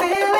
feel it.